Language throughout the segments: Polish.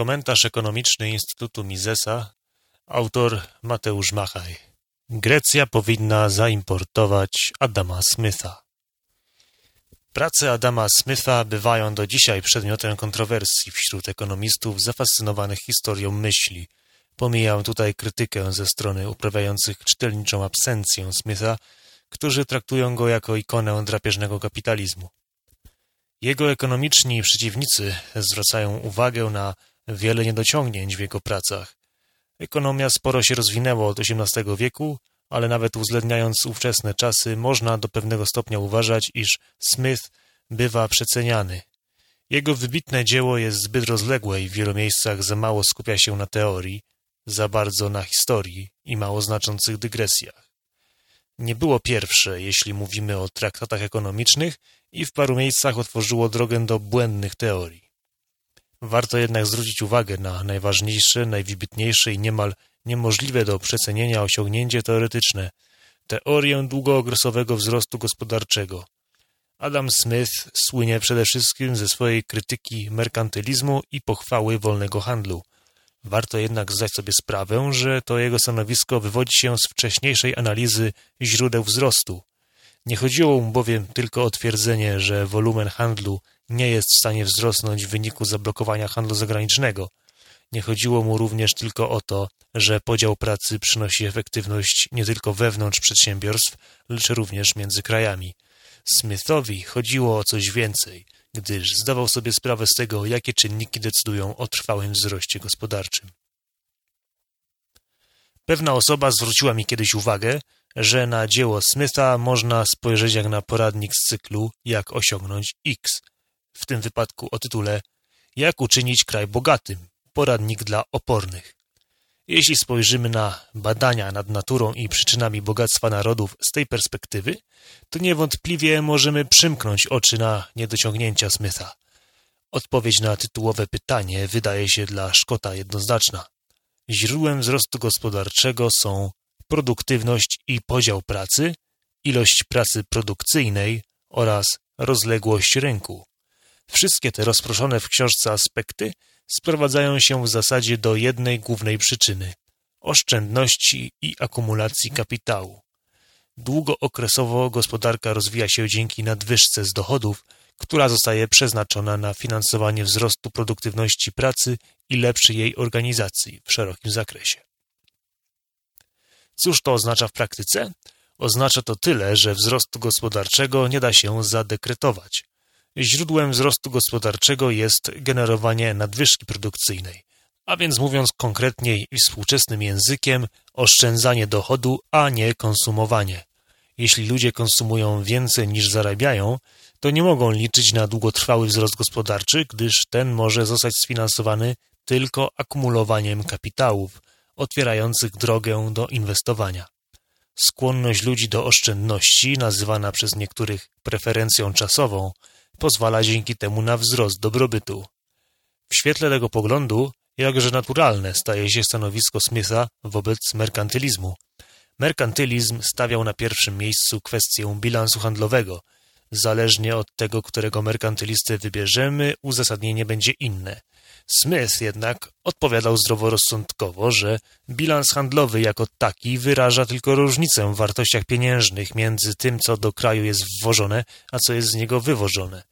Komentarz ekonomiczny Instytutu Misesa. Autor Mateusz Machaj. Grecja powinna zaimportować Adama Smitha. Prace Adama Smitha bywają do dzisiaj przedmiotem kontrowersji wśród ekonomistów zafascynowanych historią myśli. Pomijam tutaj krytykę ze strony uprawiających czytelniczą absencję Smitha, którzy traktują go jako ikonę drapieżnego kapitalizmu. Jego ekonomiczni przeciwnicy zwracają uwagę na wiele niedociągnięć w jego pracach. Ekonomia sporo się rozwinęła od XVIII wieku, ale nawet uwzględniając ówczesne czasy, można do pewnego stopnia uważać, iż Smith bywa przeceniany. Jego wybitne dzieło jest zbyt rozległe i w wielu miejscach za mało skupia się na teorii, za bardzo na historii i mało znaczących dygresjach. Nie było pierwsze, jeśli mówimy o traktatach ekonomicznych i w paru miejscach otworzyło drogę do błędnych teorii. Warto jednak zwrócić uwagę na najważniejsze, najwybitniejsze i niemal niemożliwe do przecenienia osiągnięcie teoretyczne teorię długookresowego wzrostu gospodarczego. Adam Smith słynie przede wszystkim ze swojej krytyki merkantylizmu i pochwały wolnego handlu. Warto jednak zdać sobie sprawę, że to jego stanowisko wywodzi się z wcześniejszej analizy źródeł wzrostu. Nie chodziło mu bowiem tylko o twierdzenie, że wolumen handlu nie jest w stanie wzrosnąć w wyniku zablokowania handlu zagranicznego. Nie chodziło mu również tylko o to, że podział pracy przynosi efektywność nie tylko wewnątrz przedsiębiorstw, lecz również między krajami. Smithowi chodziło o coś więcej, gdyż zdawał sobie sprawę z tego, jakie czynniki decydują o trwałym wzroście gospodarczym. Pewna osoba zwróciła mi kiedyś uwagę, że na dzieło Smitha można spojrzeć jak na poradnik z cyklu Jak osiągnąć X, w tym wypadku o tytule Jak uczynić kraj bogatym, poradnik dla opornych. Jeśli spojrzymy na badania nad naturą i przyczynami bogactwa narodów z tej perspektywy, to niewątpliwie możemy przymknąć oczy na niedociągnięcia Smitha. Odpowiedź na tytułowe pytanie wydaje się dla Szkota jednoznaczna. Źródłem wzrostu gospodarczego są produktywność i podział pracy, ilość pracy produkcyjnej oraz rozległość rynku. Wszystkie te rozproszone w książce aspekty sprowadzają się w zasadzie do jednej głównej przyczyny oszczędności i akumulacji kapitału. Długookresowo gospodarka rozwija się dzięki nadwyżce z dochodów, która zostaje przeznaczona na finansowanie wzrostu produktywności pracy i lepszej jej organizacji w szerokim zakresie. Cóż to oznacza w praktyce? Oznacza to tyle, że wzrostu gospodarczego nie da się zadekretować. Źródłem wzrostu gospodarczego jest generowanie nadwyżki produkcyjnej, a więc mówiąc konkretniej i współczesnym językiem, oszczędzanie dochodu, a nie konsumowanie. Jeśli ludzie konsumują więcej niż zarabiają, to nie mogą liczyć na długotrwały wzrost gospodarczy, gdyż ten może zostać sfinansowany tylko akumulowaniem kapitałów, otwierających drogę do inwestowania. Skłonność ludzi do oszczędności, nazywana przez niektórych preferencją czasową, pozwala dzięki temu na wzrost dobrobytu. W świetle tego poglądu jakże naturalne staje się stanowisko Smitha wobec merkantylizmu. Merkantylizm stawiał na pierwszym miejscu kwestię bilansu handlowego. Zależnie od tego, którego merkantylistę wybierzemy, uzasadnienie będzie inne. Smith jednak odpowiadał zdroworozsądkowo, że bilans handlowy jako taki wyraża tylko różnicę w wartościach pieniężnych między tym, co do kraju jest wwożone, a co jest z niego wywożone.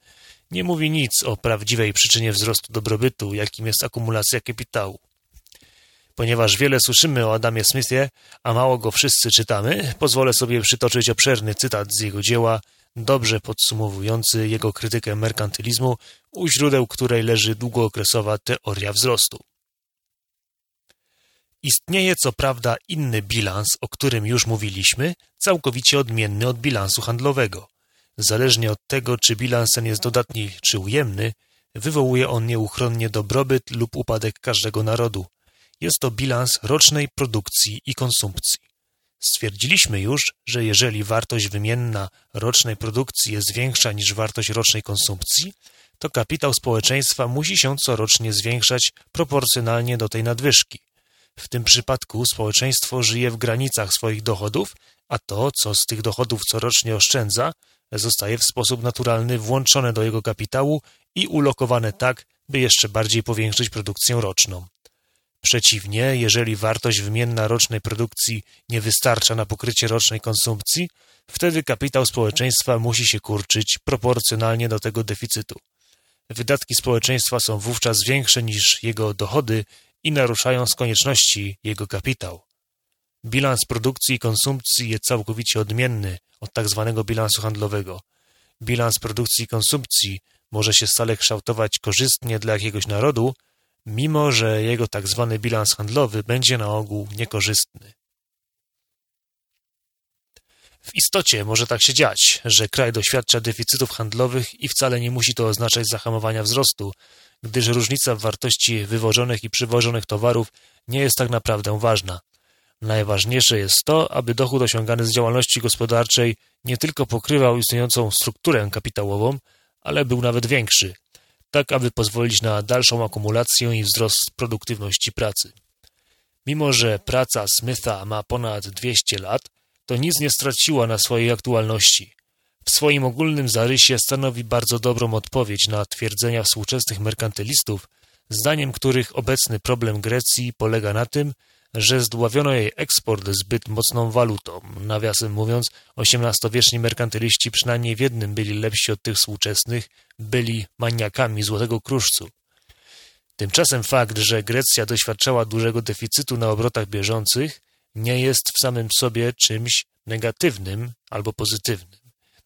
Nie mówi nic o prawdziwej przyczynie wzrostu dobrobytu, jakim jest akumulacja kapitału. Ponieważ wiele słyszymy o Adamie Smithie, a mało go wszyscy czytamy, pozwolę sobie przytoczyć obszerny cytat z jego dzieła dobrze podsumowujący jego krytykę merkantylizmu, u źródeł której leży długookresowa teoria wzrostu. Istnieje co prawda inny bilans, o którym już mówiliśmy, całkowicie odmienny od bilansu handlowego. Zależnie od tego, czy bilans ten jest dodatni czy ujemny, wywołuje on nieuchronnie dobrobyt lub upadek każdego narodu. Jest to bilans rocznej produkcji i konsumpcji. Stwierdziliśmy już, że jeżeli wartość wymienna rocznej produkcji jest większa niż wartość rocznej konsumpcji, to kapitał społeczeństwa musi się corocznie zwiększać proporcjonalnie do tej nadwyżki. W tym przypadku społeczeństwo żyje w granicach swoich dochodów, a to, co z tych dochodów corocznie oszczędza, zostaje w sposób naturalny włączone do jego kapitału i ulokowane tak, by jeszcze bardziej powiększyć produkcję roczną. Przeciwnie, jeżeli wartość wymienna rocznej produkcji nie wystarcza na pokrycie rocznej konsumpcji, wtedy kapitał społeczeństwa musi się kurczyć proporcjonalnie do tego deficytu. Wydatki społeczeństwa są wówczas większe niż jego dochody i naruszają z konieczności jego kapitał. Bilans produkcji i konsumpcji jest całkowicie odmienny od tzw. Tak bilansu handlowego. Bilans produkcji i konsumpcji może się stale kształtować korzystnie dla jakiegoś narodu, mimo że jego. Tak bilans handlowy będzie na ogół niekorzystny. W istocie może tak się dziać, że kraj doświadcza deficytów handlowych i wcale nie musi to oznaczać zahamowania wzrostu, gdyż różnica w wartości wywożonych i przywożonych towarów nie jest tak naprawdę ważna. Najważniejsze jest to, aby dochód osiągany z działalności gospodarczej nie tylko pokrywał istniejącą strukturę kapitałową, ale był nawet większy, tak aby pozwolić na dalszą akumulację i wzrost produktywności pracy. Mimo, że praca Smitha ma ponad 200 lat, to nic nie straciła na swojej aktualności. W swoim ogólnym zarysie stanowi bardzo dobrą odpowiedź na twierdzenia współczesnych merkantylistów, zdaniem których obecny problem Grecji polega na tym, że zdławiono jej eksport zbyt mocną walutą. Nawiasem mówiąc, XVIII-wieczni merkantyliści przynajmniej w jednym byli lepsi od tych współczesnych, byli maniakami złotego kruszcu. Tymczasem fakt, że Grecja doświadczała dużego deficytu na obrotach bieżących, nie jest w samym sobie czymś negatywnym albo pozytywnym.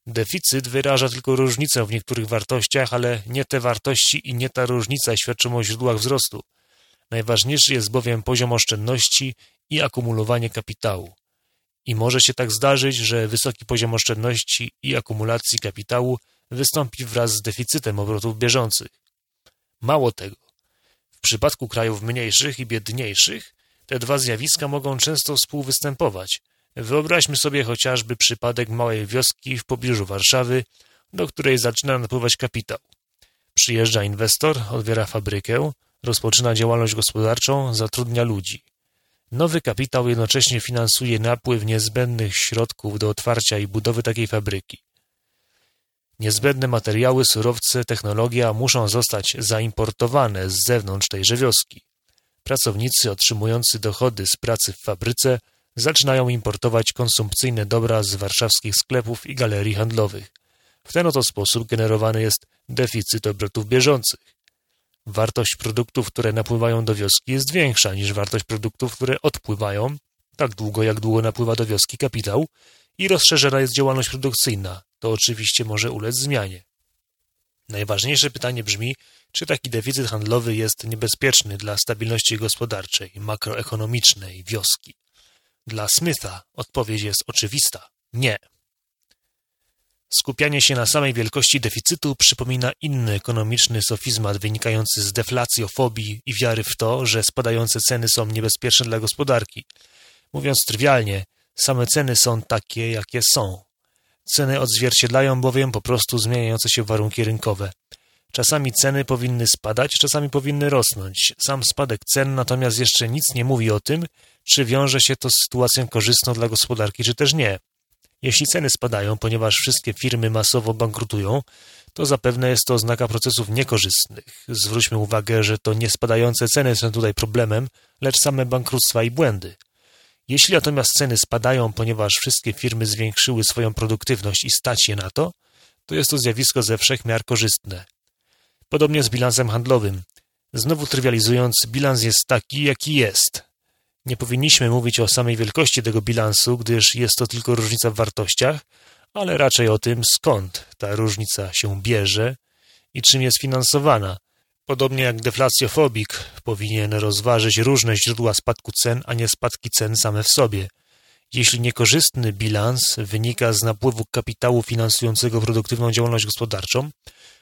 Deficyt wyraża tylko różnicę w niektórych wartościach, ale nie te wartości i nie ta różnica świadczą o źródłach wzrostu. Najważniejszy jest bowiem poziom oszczędności i akumulowanie kapitału. I może się tak zdarzyć, że wysoki poziom oszczędności i akumulacji kapitału wystąpi wraz z deficytem obrotów bieżących. Mało tego, w przypadku krajów mniejszych i biedniejszych te dwa zjawiska mogą często współwystępować. Wyobraźmy sobie chociażby przypadek małej wioski w pobliżu Warszawy, do której zaczyna napływać kapitał. Przyjeżdża inwestor, odbiera fabrykę, rozpoczyna działalność gospodarczą, zatrudnia ludzi. Nowy kapitał jednocześnie finansuje napływ niezbędnych środków do otwarcia i budowy takiej fabryki. Niezbędne materiały, surowce, technologia muszą zostać zaimportowane z zewnątrz tejże wioski. Pracownicy otrzymujący dochody z pracy w fabryce zaczynają importować konsumpcyjne dobra z warszawskich sklepów i galerii handlowych. W ten oto sposób generowany jest deficyt obrotów bieżących. Wartość produktów, które napływają do wioski jest większa niż wartość produktów, które odpływają, tak długo jak długo napływa do wioski kapitał i rozszerzona jest działalność produkcyjna. To oczywiście może ulec zmianie. Najważniejsze pytanie brzmi, czy taki deficyt handlowy jest niebezpieczny dla stabilności gospodarczej, makroekonomicznej wioski? Dla Smitha odpowiedź jest oczywista. Nie. Skupianie się na samej wielkości deficytu przypomina inny ekonomiczny sofizmat wynikający z deflacjofobii i wiary w to, że spadające ceny są niebezpieczne dla gospodarki. Mówiąc trywialnie, same ceny są takie, jakie są. Ceny odzwierciedlają bowiem po prostu zmieniające się warunki rynkowe. Czasami ceny powinny spadać, czasami powinny rosnąć. Sam spadek cen natomiast jeszcze nic nie mówi o tym, czy wiąże się to z sytuacją korzystną dla gospodarki, czy też nie. Jeśli ceny spadają, ponieważ wszystkie firmy masowo bankrutują, to zapewne jest to oznaka procesów niekorzystnych. Zwróćmy uwagę, że to nie spadające ceny są tutaj problemem, lecz same bankructwa i błędy. Jeśli natomiast ceny spadają, ponieważ wszystkie firmy zwiększyły swoją produktywność i stać je na to, to jest to zjawisko ze wszech miar korzystne. Podobnie z bilansem handlowym. Znowu trywializując, bilans jest taki, jaki jest. Nie powinniśmy mówić o samej wielkości tego bilansu, gdyż jest to tylko różnica w wartościach, ale raczej o tym, skąd ta różnica się bierze i czym jest finansowana. Podobnie jak deflacjofobik powinien rozważyć różne źródła spadku cen, a nie spadki cen same w sobie. Jeśli niekorzystny bilans wynika z napływu kapitału finansującego produktywną działalność gospodarczą,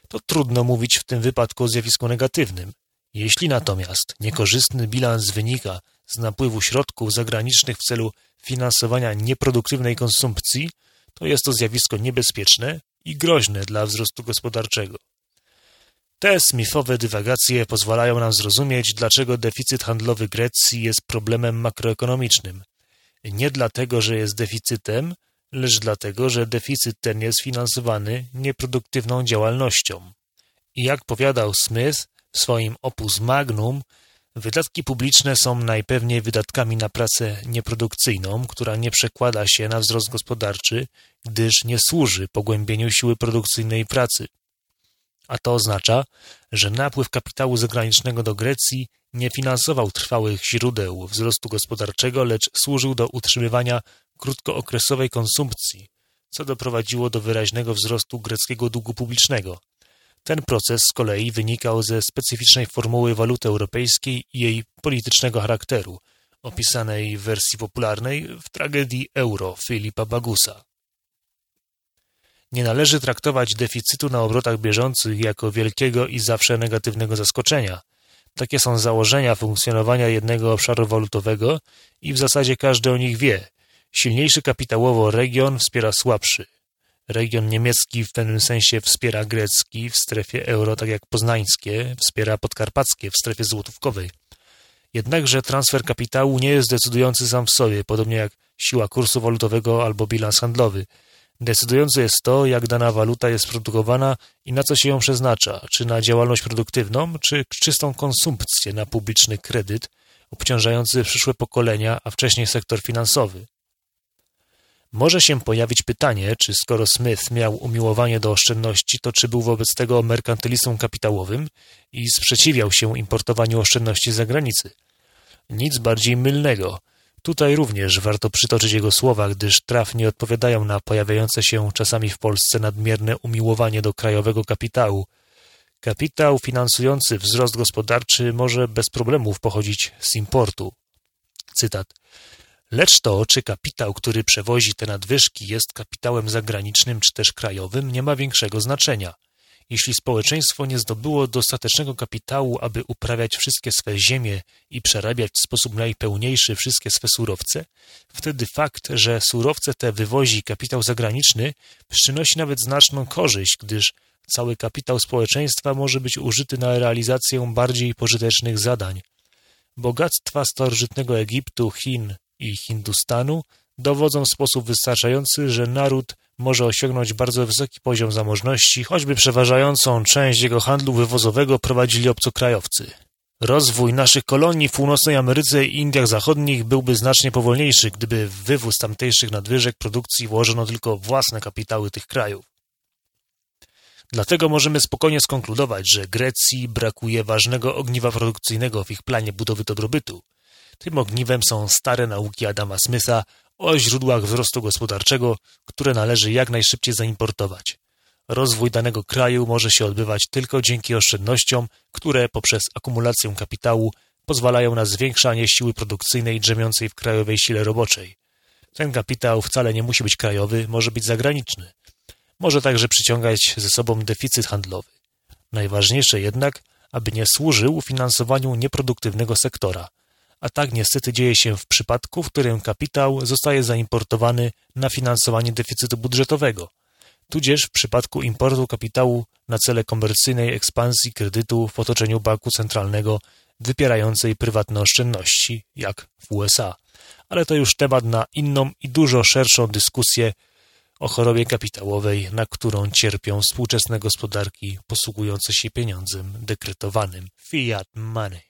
to trudno mówić w tym wypadku o zjawisku negatywnym. Jeśli natomiast niekorzystny bilans wynika z napływu środków zagranicznych w celu finansowania nieproduktywnej konsumpcji, to jest to zjawisko niebezpieczne i groźne dla wzrostu gospodarczego. Te smithowe dywagacje pozwalają nam zrozumieć, dlaczego deficyt handlowy Grecji jest problemem makroekonomicznym. Nie dlatego, że jest deficytem, lecz dlatego, że deficyt ten jest finansowany nieproduktywną działalnością. I jak powiadał Smith w swoim opus magnum, wydatki publiczne są najpewniej wydatkami na pracę nieprodukcyjną, która nie przekłada się na wzrost gospodarczy, gdyż nie służy pogłębieniu siły produkcyjnej pracy. A to oznacza, że napływ kapitału zagranicznego do Grecji nie finansował trwałych źródeł wzrostu gospodarczego, lecz służył do utrzymywania krótkookresowej konsumpcji, co doprowadziło do wyraźnego wzrostu greckiego długu publicznego. Ten proces z kolei wynikał ze specyficznej formuły waluty europejskiej i jej politycznego charakteru, opisanej w wersji popularnej w tragedii Euro Filipa Bagusa. Nie należy traktować deficytu na obrotach bieżących jako wielkiego i zawsze negatywnego zaskoczenia. Takie są założenia funkcjonowania jednego obszaru walutowego i w zasadzie każdy o nich wie. Silniejszy kapitałowo region wspiera słabszy. Region niemiecki w pewnym sensie wspiera grecki w strefie euro, tak jak poznańskie wspiera podkarpackie w strefie złotówkowej. Jednakże transfer kapitału nie jest decydujący sam w sobie, podobnie jak siła kursu walutowego albo bilans handlowy. Decydujące jest to, jak dana waluta jest produkowana i na co się ją przeznacza, czy na działalność produktywną, czy czystą konsumpcję na publiczny kredyt, obciążający przyszłe pokolenia, a wcześniej sektor finansowy. Może się pojawić pytanie, czy skoro Smith miał umiłowanie do oszczędności, to czy był wobec tego merkantylistą kapitałowym i sprzeciwiał się importowaniu oszczędności z zagranicy? Nic bardziej mylnego. Tutaj również warto przytoczyć jego słowa, gdyż trafnie odpowiadają na pojawiające się czasami w Polsce nadmierne umiłowanie do krajowego kapitału. Kapitał finansujący wzrost gospodarczy może bez problemów pochodzić z importu. Cytat. Lecz to, czy kapitał, który przewozi te nadwyżki jest kapitałem zagranicznym czy też krajowym, nie ma większego znaczenia. Jeśli społeczeństwo nie zdobyło dostatecznego kapitału, aby uprawiać wszystkie swe ziemie i przerabiać w sposób najpełniejszy wszystkie swe surowce, wtedy fakt, że surowce te wywozi kapitał zagraniczny, przynosi nawet znaczną korzyść, gdyż cały kapitał społeczeństwa może być użyty na realizację bardziej pożytecznych zadań. Bogactwa starożytnego Egiptu, Chin i Hindustanu dowodzą w sposób wystarczający, że naród może osiągnąć bardzo wysoki poziom zamożności, choćby przeważającą część jego handlu wywozowego prowadzili obcokrajowcy. Rozwój naszych kolonii w północnej Ameryce i Indiach Zachodnich byłby znacznie powolniejszy, gdyby w wywóz tamtejszych nadwyżek produkcji włożono tylko własne kapitały tych krajów. Dlatego możemy spokojnie skonkludować, że Grecji brakuje ważnego ogniwa produkcyjnego w ich planie budowy dobrobytu. Tym ogniwem są stare nauki Adama Smitha o źródłach wzrostu gospodarczego, które należy jak najszybciej zaimportować. Rozwój danego kraju może się odbywać tylko dzięki oszczędnościom, które poprzez akumulację kapitału pozwalają na zwiększanie siły produkcyjnej drzemiącej w krajowej sile roboczej. Ten kapitał wcale nie musi być krajowy, może być zagraniczny. Może także przyciągać ze sobą deficyt handlowy. Najważniejsze jednak, aby nie służył finansowaniu nieproduktywnego sektora – a tak niestety dzieje się w przypadku, w którym kapitał zostaje zaimportowany na finansowanie deficytu budżetowego, tudzież w przypadku importu kapitału na cele komercyjnej ekspansji kredytu w otoczeniu banku centralnego wypierającej prywatne oszczędności, jak w USA. Ale to już temat na inną i dużo szerszą dyskusję o chorobie kapitałowej, na którą cierpią współczesne gospodarki posługujące się pieniądzem dekretowanym fiat money.